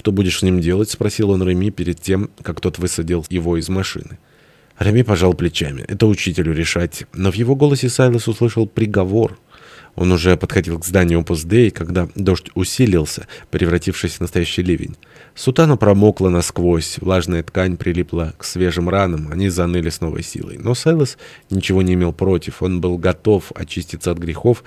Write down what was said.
«Что будешь с ним делать?» — спросил он Реми перед тем, как тот высадил его из машины. Реми пожал плечами. Это учителю решать. Но в его голосе Сайлос услышал приговор. Он уже подходил к зданию Опус Дэй, когда дождь усилился, превратившись в настоящий ливень. Сутана промокла насквозь, влажная ткань прилипла к свежим ранам, они заныли с новой силой. Но Сайлос ничего не имел против, он был готов очиститься от грехов,